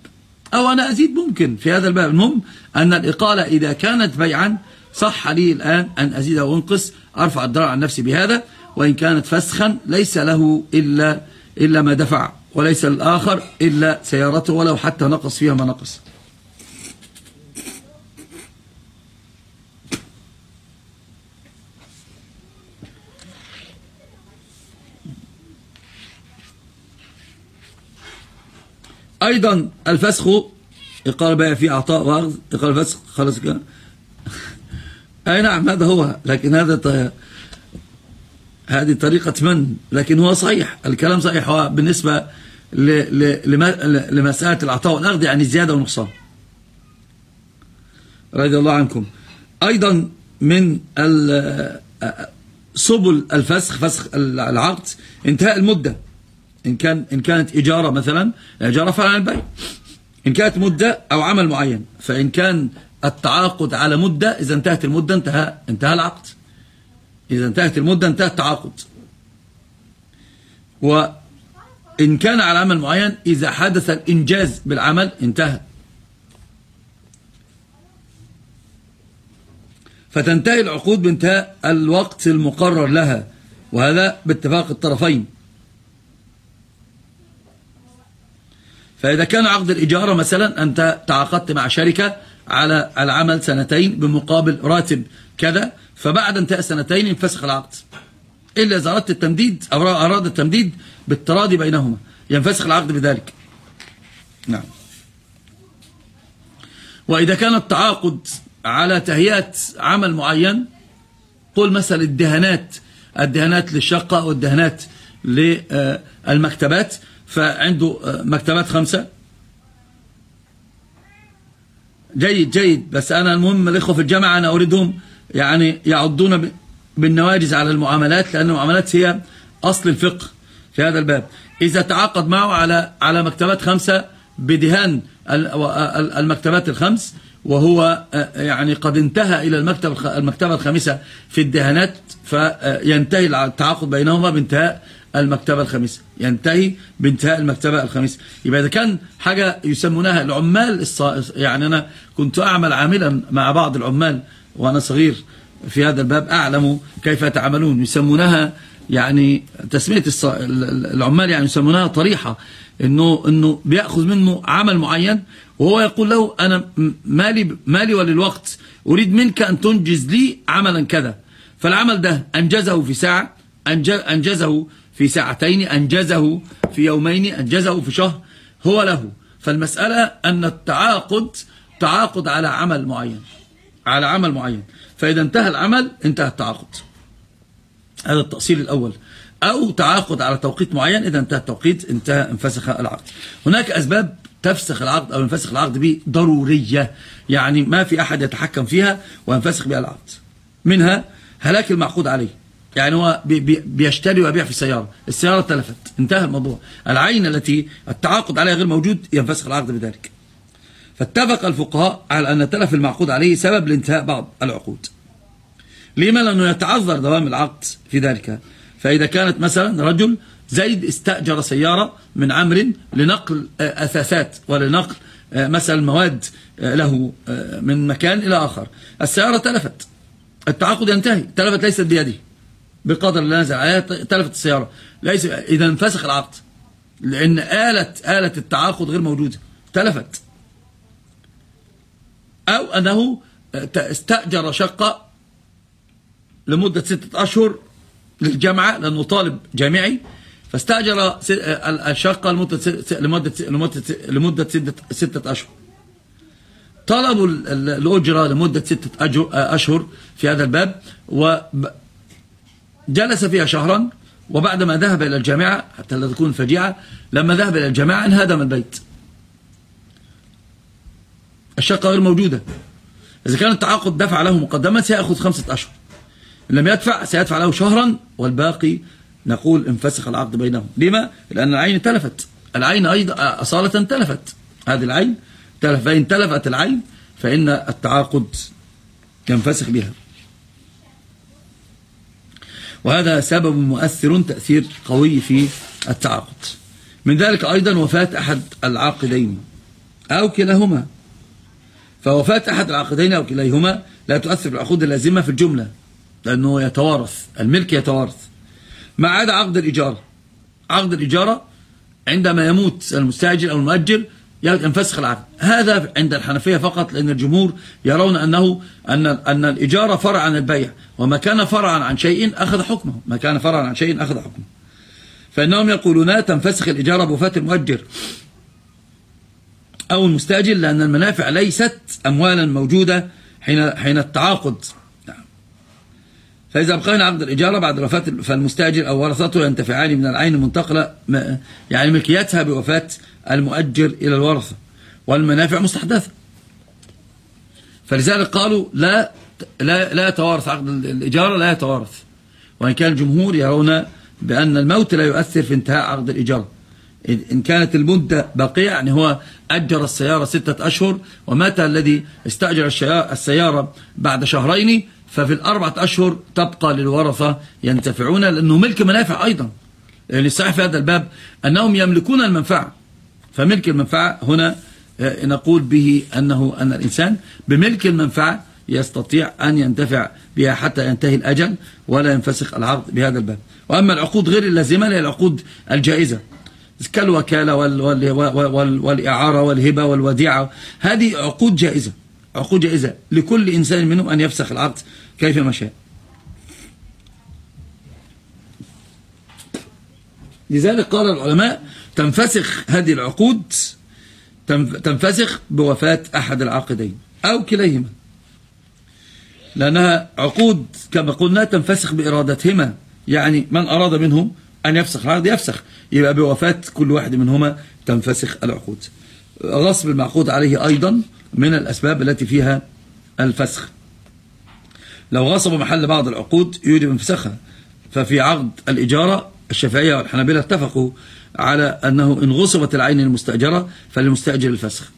Speaker 1: أو أنا أزيد ممكن في هذا الباب. المهم أن الإقالة إذا كانت بيعا صح لي الآن أن أزيد أو أنقص أرفع الضرر عن نفسي بهذا وإن كانت فسخا ليس له إلا, إلا ما دفع وليس الآخر إلا سيارته ولو حتى نقص فيها ما نقص. أيضا الفسخ يقال بقى في أعطاء وأخذ يقال الفسخ خلاص كده. أي نعم هذا هو لكن هذا هذه طريقة من؟ لكن هو صحيح الكلام صحيح. هو بالنسبة لمسألة العطاء والأخذ يعني زيادة ونقصان. رضي الله عنكم. أيضا من سبل الفسخ فسخ العقد انتهاء المدة. إن, كان إن كانت إجارة مثلا إجارة فعلا البيع. إن كانت مدة أو عمل معين. فإن كان التعاقد على مدة إذا انتهت المدة انتهى, انتهى العقد. إذا انتهت المدة انتهى التعاقد. وإن كان على عمل معين إذا حدث الإنجاز بالعمل انتهى. فتنتهي العقود بانتهاء الوقت المقرر لها. وهذا باتفاق الطرفين. فإذا كان عقد الإجارة مثلا أنت تعاقدت مع شركة على العمل سنتين بمقابل راتب كذا فبعد انتهاء سنتين ينفسخ العقد. إلا إذا أردت التمديد أو أراد التمديد بالتراضي بينهما. ينفسخ العقد بذلك. نعم. وإذا كان التعاقد على تهيئة عمل معين قل مثلا الدهانات الدهانات للشقة والدهانات للمكتبات فعنده مكتبات خمسة. جيد جيد. بس أنا المهم الإخوة في الجامعة أنا أريدهم يعني يعضون بالنواجز على المعاملات لأن المعاملات هي أصل الفقه في هذا الباب. إذا تعاقد معه على على مكتبات خمسة بدهان المكتبات الخمس وهو يعني قد انتهى إلى المكتب المكتبة الخامسة في الدهانات فينتهي التعاقد بينهما بانتهاء المكتبة الخامسة ينتهي بانتهاء المكتبة الخامسة يبقى إذا كان حاجة يسمونها العمال الص... يعني أنا كنت أعمل عاملا مع بعض العمال وأنا صغير في هذا الباب أعلم كيف يتعاملون يسمونها يعني تسمية الص... العمال يعني يسمونها طريحة. إنه, إنه بيأخذ منه عمل معين وهو يقول له أنا مالي, مالي وللوقت. أريد منك أن تنجز لي عملا كذا. فالعمل ده أنجزه في ساعة أنجزه في ساعتين أنجزه في يومين أنجزه في شهر هو له. فالمسألة أن التعاقد تعاقد على عمل معين على عمل معين. فإذا انتهى العمل انتهى التعاقد. هذا التأصيل الأول. أو تعاقد على توقيت معين إذا انتهى التوقيت انتهى انفسخ العقد. هناك أسباب تفسخ العقد أو ينفسخ العقد به ضرورية يعني ما في أحد يتحكم فيها وينفسخ بها العقد. منها هلاك المعقود عليه. يعني هو بيشتري ويبيع في السيارة. السيارة تلفت انتهى الموضوع. العين التي التعاقد عليها غير موجود ينفسخ العقد بذلك. فاتفق الفقهاء على أن تلف المعقود عليه سبب لانتهاء بعض العقود. لما لأنه يتعذر دوام العقد في ذلك؟ فإذا كانت مثلا رجل زيد استأجر سيارة من عمر لنقل أثاثات ولنقل مثلا مواد له من مكان إلى آخر. السيارة تلفت التعاقد ينتهي. تلفت ليست بيده. بقدر اللي نزل عليها تلفت السيارة. ليس إذا انفسخ العقد. لأن آلة, آلة التعاقد غير موجودة. تلفت. أو أنه استأجر شقة لمدة ستة أشهر للجامعة لأنه طالب جامعي. فاستأجر الشقة لمدة لمدة لمدة لمدة ستة أشهر. طلبوا الأجرة لمدة ستة أشهر في هذا الباب وجلس فيها شهرا وبعدما ذهب إلى الجامعة حتى لا تكون فجيعة لما ذهب إلى الجامعة انهدم البيت. الشقة غير موجودة. إذا كان التعاقد دفع له مقدما سيأخذ خمسة أشهر. إن لم يدفع سيدفع له شهرا والباقي نقول انفسخ العقد بينهم. لما؟ لأن العين تلفت. العين أيضا أصالة تلفت. هذه العين تلف. فإن تلفت العين فإن التعاقد ينفسخ بها. وهذا سبب مؤثر تأثير قوي في التعاقد. من ذلك أيضا وفاة أحد العاقدين أو كلاهما. فوفاة أحد العاقدين أو كليهما لا تؤثر العقود اللازمة في الجملة لأنه يتوارث الملك يتوارث. ما عدا عقد الإجارة عقد الإجارة عندما يموت المستأجر أو المؤجر ينفسخ العقد هذا عند الحنفية فقط لأن الجمهور يرون أنه أن أن الإجارة فرع عن البيع وما كان فرعا عن شيء أخذ حكمه. ما كان فرعا عن شيء أخذ حكمه. فإنهم يقولون تنفسخ الإجارة بوفاة المؤجر أو المستأجر لأن المنافع ليست أموالا موجودة حين حين التعاقد. نعم. فإذا أبقينا عقد الإجارة بعد وفاة فالمستأجر أو ورثته ينتفعان من العين المنتقلة يعني ملكيتها بوفاة المؤجر إلى الورثة والمنافع مستحدثة. فلذلك قالوا لا لا لا يتوارث عقد الإجارة لا يتوارث. وإن كان الجمهور يرون بأن الموت لا يؤثر في انتهاء عقد الإجارة. إن كانت المدة باقية يعني هو أجر السيارة ستة أشهر ومات الذي استأجر السيارة بعد شهرين ففي الأربعة أشهر تبقى للورثة ينتفعون لأنه ملك منافع أيضا. يعني الصحيح في هذا الباب أنهم يملكون المنفعة. فملك المنفعة هنا آه، نقول به أنه أن الإنسان بملك المنفعة يستطيع أن ينتفع بها حتى ينتهي الأجل ولا ينفسخ العقد بهذا الباب. وأما العقود غير اللازمة هي العقود الجائزة. كالوكالة وال وال وال والإعارة والهبة والوديعة هذه عقود جائزة عقود جائزة لكل إنسان منهم أن يفسخ العقد كيف ما شاء. لذلك قال العلماء تنفسخ هذه العقود تنفسخ بوفاة أحد العاقدين أو كليهما. لأنها عقود كما قلنا تنفسخ بإرادتهما. يعني من أراد منهم أن يفسخ العقد يفسخ. يبقى بوفاة كل واحد منهما تنفسخ العقود. غصب المعقود عليه أيضا من الأسباب التي فيها الفسخ. لو غصب محل بعض العقود يجب انفسخها ففي عقد الإجارة الشافعية والحنابلة اتفقوا على أنه إن غصبت العين المستأجرة فللمستأجر الفسخ.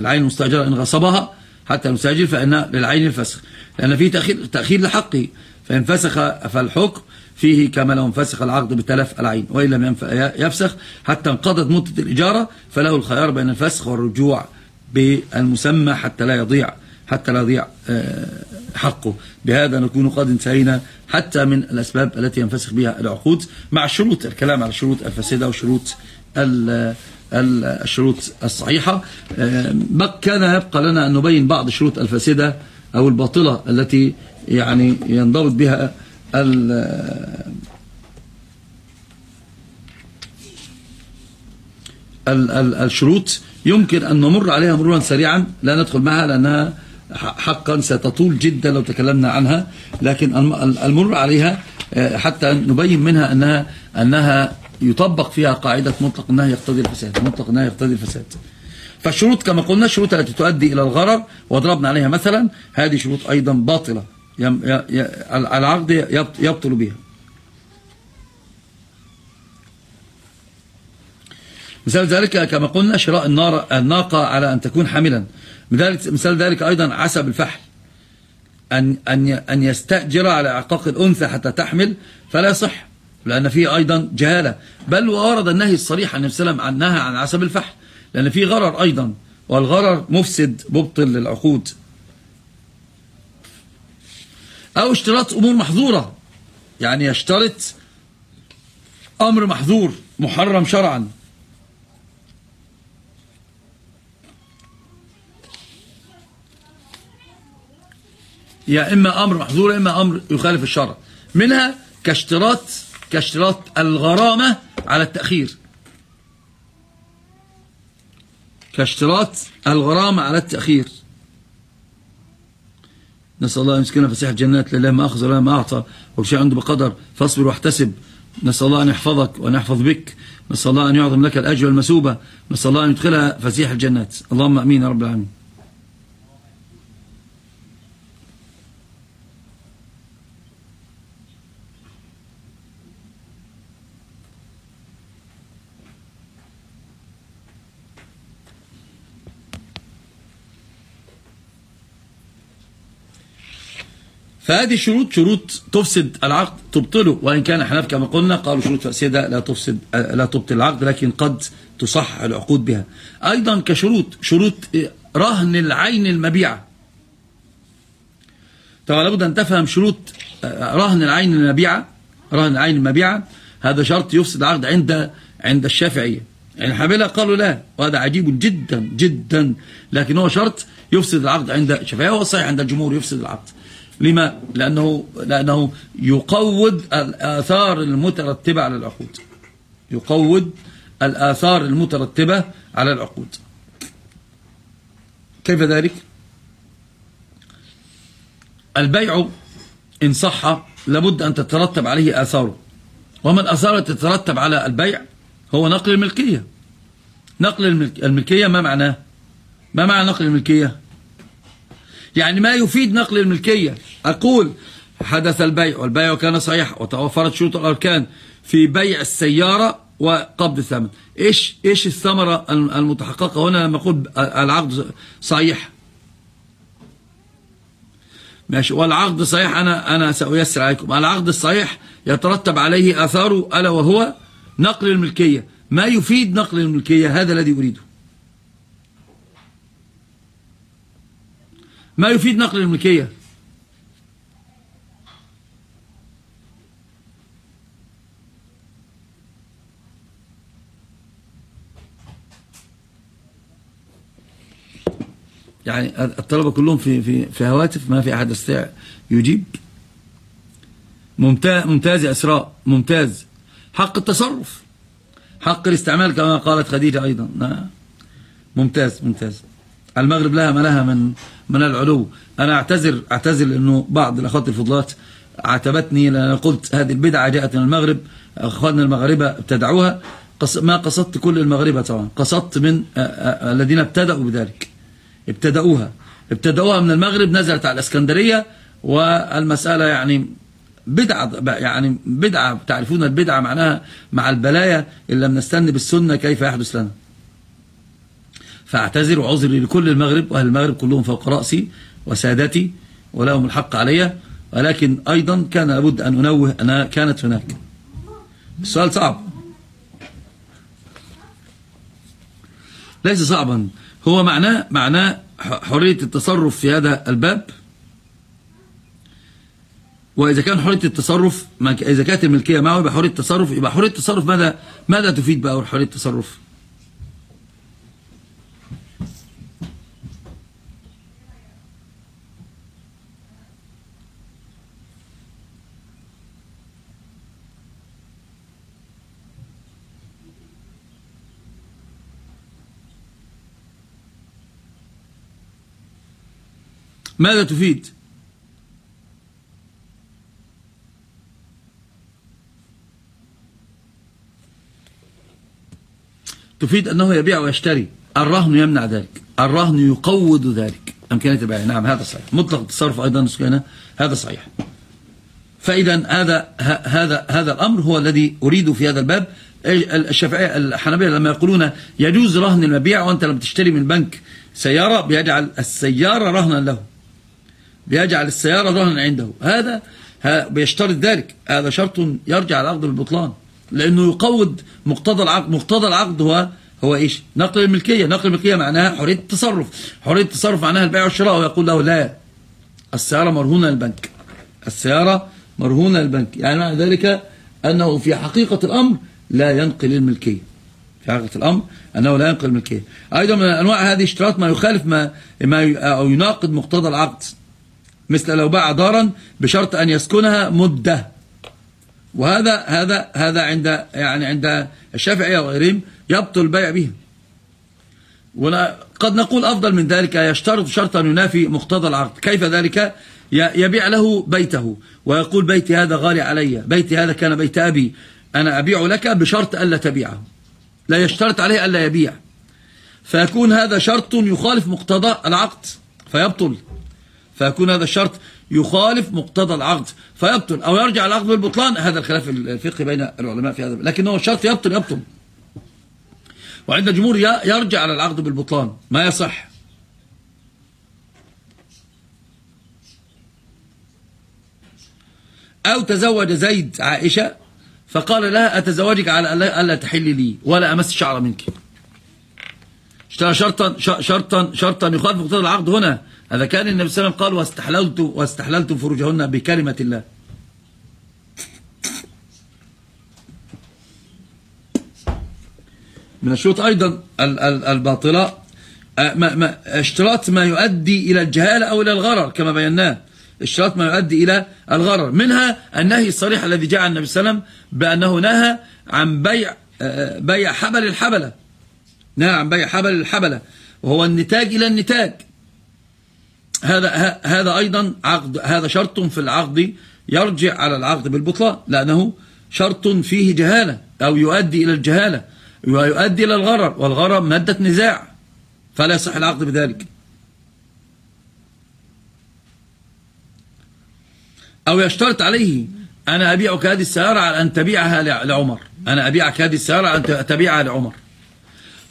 Speaker 1: العين المستأجرة إن غصبها حتى المستأجر فإن للعين الفسخ. لأن فيه تأخير, تأخير لحقه فإن فسخ فالحكم فيه كما لو انفسخ العقد بتلف العين وإن لم يفسخ حتى انقضت مدة الإجارة فله الخيار بين الفسخ والرجوع بالمسمى حتى لا يضيع حتى لا يضيع آه، حقه. بهذا نكون قد انتهينا حتى من الأسباب التي ينفسخ بها العقود مع الشروط الكلام على الشروط الفاسدة وشروط الشروط الصحيحة. آه، كان يبقى لنا أن نبين بعض الشروط الفاسدة أو الباطلة التي يعني ينضبط بها الشروط. يمكن أن نمر عليها مرورا سريعا لا ندخل معها لأنها حقا ستطول جدا لو تكلمنا عنها لكن المر عليها آه، حتى نبين منها أنها, أنها يطبق فيها قاعدة مطلق النهي يقتضي الفساد مطلق النهي يقتضي الفساد. فالشروط كما قلنا الشروط التي تؤدي إلى الغرر وضربنا عليها مثلا هذه شروط أيضا باطلة العقد يبطل بها. مثال ذلك كما قلنا شراء النار الناقة على أن تكون حاملا. مثال ذلك أيضا عسب الفحل أن, أن, أن يستأجر على إعقاق الأنثى حتى تحمل فلا يصح لأن فيه أيضا جهالة. بل وورد النهي الصريح عن السلام عنها عن عسب الفحل لأن فيه غرر أيضا والغرر مفسد مبطل للعقود. أو اشتراط أمور محظورة يعني يشترط أمر محظور محرم شرعا. يا إما أمر محظور يا إما أمر يخالف الشرع. منها كاشتراط كاشتراط الغرامة على التأخير. كاشتراط الغرامة على التأخير. نسأل الله أن يسكننا فسيح الجنات لله ما أخذ ولا ما أعطى وبشيء عنده بقدر فاصبر واحتسب. نسأل الله أن يحفظك وأن يحفظ بك. نسأل الله أن يعظم لك الأجر والمسوبة نسأل الله أن يدخلها فسيح الجنات. اللهم أمين يا رب العالمين. فهذه شروط شروط تفسد العقد تبطله. وإن كان حناف كما قلنا قالوا شروط فاسدة لا تفسد لا تبطل العقد لكن قد تصحح العقود بها. أيضا كشروط شروط رهن العين المبيعة. طبعا لابد أن تفهم شروط رهن العين المبيعة رهن العين المبيعة. هذا شرط يفسد العقد عند عند الشافعية. يعني الحنابلة قالوا لا وهذا عجيب جدا جدا. لكن هو شرط يفسد العقد عند الشافعية هو صحيح عند الجمهور يفسد العقد. لما؟ لأنه, لأنه يقود الآثار المترتبة على العقود. يقود الآثار المترتبة على العقود. كيف ذلك؟ البيع إن صح لابد أن تترتب عليه آثاره. وما الآثار تترتب على البيع؟ هو نقل الملكية. نقل الملكية ما معناه؟ ما معنى نقل الملكية؟ يعني ما يفيد نقل الملكية. أقول حدث البيع والبيع كان صحيح وتوفرت شروط الأركان في بيع السيارة وقبض الثمن. إيش, إيش الثمرة المتحققة؟ هنا لما أقول العقد صحيح. ماشي. والعقد صحيح أنا, أنا سأيسر عليكم. العقد الصحيح يترتب عليه آثاره ألا وهو نقل الملكية. ما يفيد نقل الملكية هذا الذي أريده. ما يفيد نقل الملكية؟ يعني الطلبة كلهم في في في هواتف ما في أحد يستطيع يجيب؟ ممتاز ممتاز يا إسراء ممتاز. حق التصرف. حق الاستعمال كما قالت خديجة أيضا. نعم. ممتاز ممتاز. المغرب لها ما لها من من العلو. أنا أعتذر أعتذر لأنه بعض الأخوات الفضلات عاتبتني لأن قلت هذه البدعة جاءت من المغرب أخواننا المغاربة ابتدعوها. ما قصدت كل المغاربة طبعا قصدت من الذين ابتدأوا بذلك. ابتدأوها ابتدأوها من المغرب نزلت على الإسكندرية والمسألة يعني بدعة يعني بدعة تعرفون البدعة معناها مع البلايا إن لم نستنى بالسنة كيف يحدث لنا. فاعتذر وعذري لكل المغرب وأهل المغرب كلهم فوق رأسي وسادتي ولهم الحق علي. ولكن أيضا كان لابد أن أنوه أنها كانت هناك. السؤال صعب. ليس صعبا. هو معناه معناه حرية التصرف في هذا الباب؟ وإذا كان حرية التصرف إذا كانت الملكية معه يبقى حرية التصرف يبقى حرية التصرف ماذا ماذا تفيد بقى حرية التصرف؟ ماذا تفيد؟ تفيد أنه يبيع ويشتري. الرهن يمنع ذلك. الرهن يقود ذلك. أمكانية البيع نعم هذا صحيح. مطلق التصرف أيضا سكينة. هذا صحيح. فإذا هذا هذا هذا الأمر هو الذي أريده في هذا الباب. الشافعية الحنبية لما يقولون يجوز رهن المبيع وأنت لم تشتري من البنك سيارة بيجعل السيارة رهنا له. بيجعل السيارة رهنا عنده. هذا بيشترط ذلك. هذا شرط يرجع العقد بالبطلان. لأنه يقود مقتضى العقد مقتضى العقد هو هو إيش؟ نقل الملكية. نقل الملكية معناها حرية التصرف. حرية التصرف معناها البيع والشراء. ويقول له لا. السيارة مرهونة للبنك. السيارة مرهونة للبنك. يعني معنى ذلك أنه في حقيقة الأمر لا ينقل الملكية. في حقيقة الأمر أنه لا ينقل الملكية. أيضا من أنواع هذه اشتراط ما يخالف ما, ما أو يناقض مقتضى العقد. مثل لو باع دارا بشرط أن يسكنها مدة. وهذا هذا هذا عند يعني عند الشافعية وغيرهم يبطل البيع به. وقد نقول أفضل من ذلك يشترط شرطا ينافي مقتضى العقد. كيف ذلك؟ يبيع له بيته. ويقول بيتي هذا غالي علي. بيتي هذا كان بيت أبي. أنا أبيع لك بشرط ألا تبيعه. لا يشترط عليه ألا يبيع. فيكون هذا شرط يخالف مقتضى العقد. فيبطل. فيكون هذا الشرط يخالف مقتضى العقد فيبطل أو يرجع العقد بالبطلان. هذا الخلاف الفقهي بين العلماء في هذا لكن هو الشرط يبطل يبطل. وعند الجمهور يرجع على العقد بالبطلان. ما يصح. أو تزوج زيد عائشة فقال لها أتزوجك على ألا تحلي لي ولا أمس شعر منك. اشترى شرطا شرطا شرطا يخالف مقتضى العقد هنا. هذا كان النبي صلى الله عليه وسلم قال واستحللت واستحللت فروجهن بكلمة الله. من الشروط أيضا الباطلة. اشتراط ما يؤدي إلى الجهالة أو إلى الغرر كما بيناه. اشتراط ما يؤدي إلى الغرر. منها النهي الصريح الذي جاء عن النبي صلى الله عليه وسلم بأنه نهى عن بيع بيع حبل الحبلة. عن بيع حبل الحبلة وهو النتاج إلى النتاج. هذا هذا أيضا عقد هذا شرط في العقد يرجع على العقد بالبطلان لأنه شرط فيه جهالة أو يؤدي إلى الجهالة ويؤدي إلى الغرر والغرر مادة نزاع فلا يصح العقد بذلك. أو يشترط عليه أنا أبيعك هذه السيارة على أن تبيعها لعمر. أنا أبيعك هذه السيارة على أن تبيعها لعمر.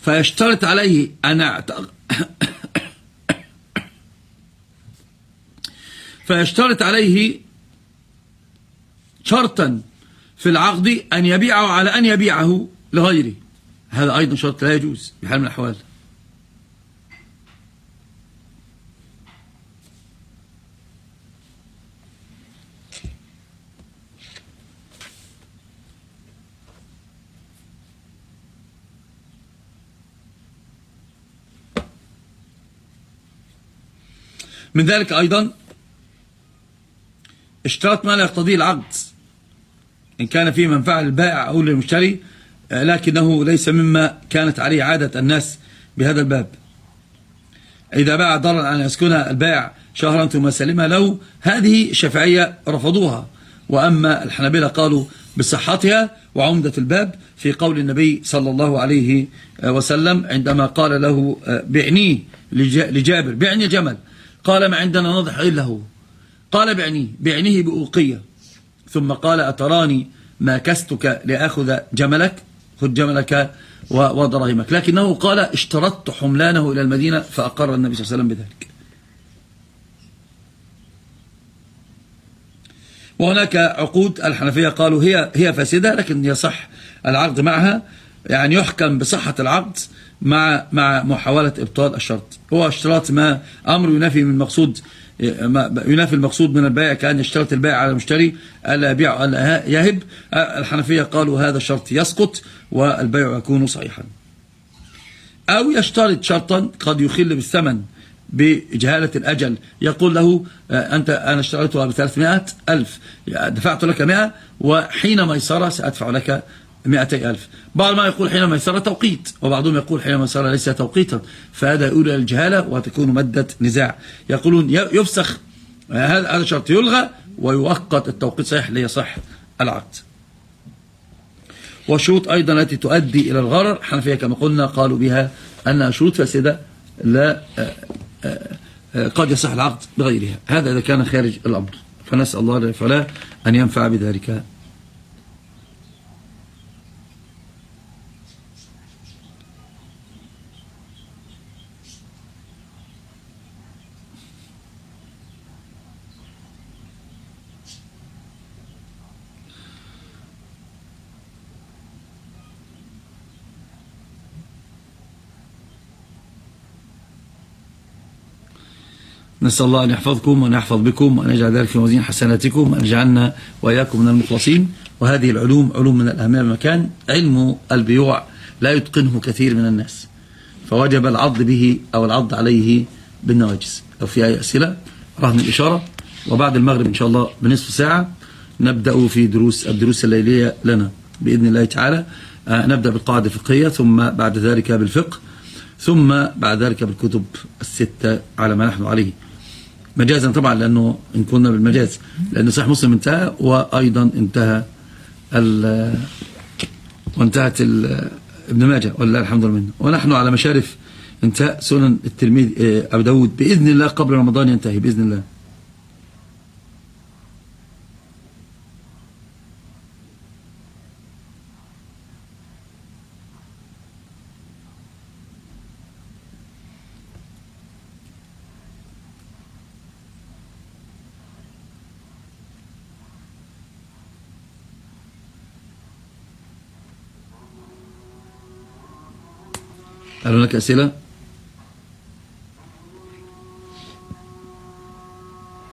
Speaker 1: فيشترط عليه أن فيشترط عليه شرطا في العقد أن يبيعه على أن يبيعه لغيره. هذا أيضا شرط لا يجوز بحال من الأحوال. من ذلك أيضا اشتراط ما لا يقتضيه العقد إن كان فيه منفعة للبائع أو للمشتري آه، لكنه ليس مما كانت عليه عادة الناس بهذا الباب. إذا باع ضرا أن يسكن البائع شهرا ثم سلمها له هذه الشافعية رفضوها. وأما الحنابلة قالوا بصحتها وعمدة الباب في قول النبي صلى الله عليه وسلم عندما قال له آه، بعنيه لجابر بعني جمل. قال ما عندنا نضح إلا هو. قال بعنيه بعنيه بأوقية. ثم قال أتراني ما كستك لأخذ جملك؟ خذ جملك ودراهمك لكنه قال اشترطت حملانه إلى المدينة فأقر النبي صلى الله عليه وسلم بذلك. وهناك عقود الحنفية قالوا هي هي فاسدة لكن يصح العقد معها. يعني يحكم بصحة العقد مع مع محاولة إبطال الشرط. هو اشتراط ما أمر ينافي من مقصود ينافي المقصود من البائع كأن يشترط البائع على المشتري ألا يبيع ألا يهب. الحنفية قالوا هذا الشرط يسقط والبيع يكون صحيحا. أو يشترط شرطا قد يخل بالثمن بجهالة الأجل. يقول له أنت أنا اشتريتها بثلاثمائة ألف دفعت لك مئة وحين ميسرة سأدفع لك مئتي ألف. بعض ما يقول حين ميسرة توقيت وبعضهم يقول حين ميسرة ليس توقيتا. فهذا يقول الجهالة وتكون مادة نزاع. يقولون يفسخ هذا هذا شرط يلغى ويؤقت التوقيت صحيح ليصح العقد. والشروط أيضا التي تؤدي إلى الغرر حنفية كما قلنا قالوا بها أنها شروط فاسدة لا آه، آه، آه، قد يصح العقد بغيرها. هذا إذا كان خارج الأمر. فنسأل الله فلا أن ينفع بذلك. نسأل الله أن يحفظكم وأن يحفظ بكم وأن يجعل ذلك في موازين حسناتكم وأن يجعلنا وإياكم من المخلصين. وهذه العلوم علوم من الأهمية المكان علم البيوع لا يتقنه كثير من الناس. فوجب العض به أو العض عليه بالنواجس لو في أي أسئلة رهن الإشارة. وبعد المغرب إن شاء الله بنصف ساعة نبدأ في دروس الدروس الليلية لنا بإذن الله تعالى. آه، نبدأ بالقاعدة الفقهية ثم بعد ذلك بالفقه ثم بعد ذلك بالكتب الستة على ما نحن عليه. مجازا طبعا لأنه إن كنا بالمجاز لأن صحيح مسلم انتهى وأيضا انتهى ال- وانتهت ال- ابن ماجه ولله الحمد لله ونحن على مشارف انتهاء سنن الترمذي آه، أبو داود بإذن الله قبل رمضان ينتهي بإذن الله. هل هناك أسئلة؟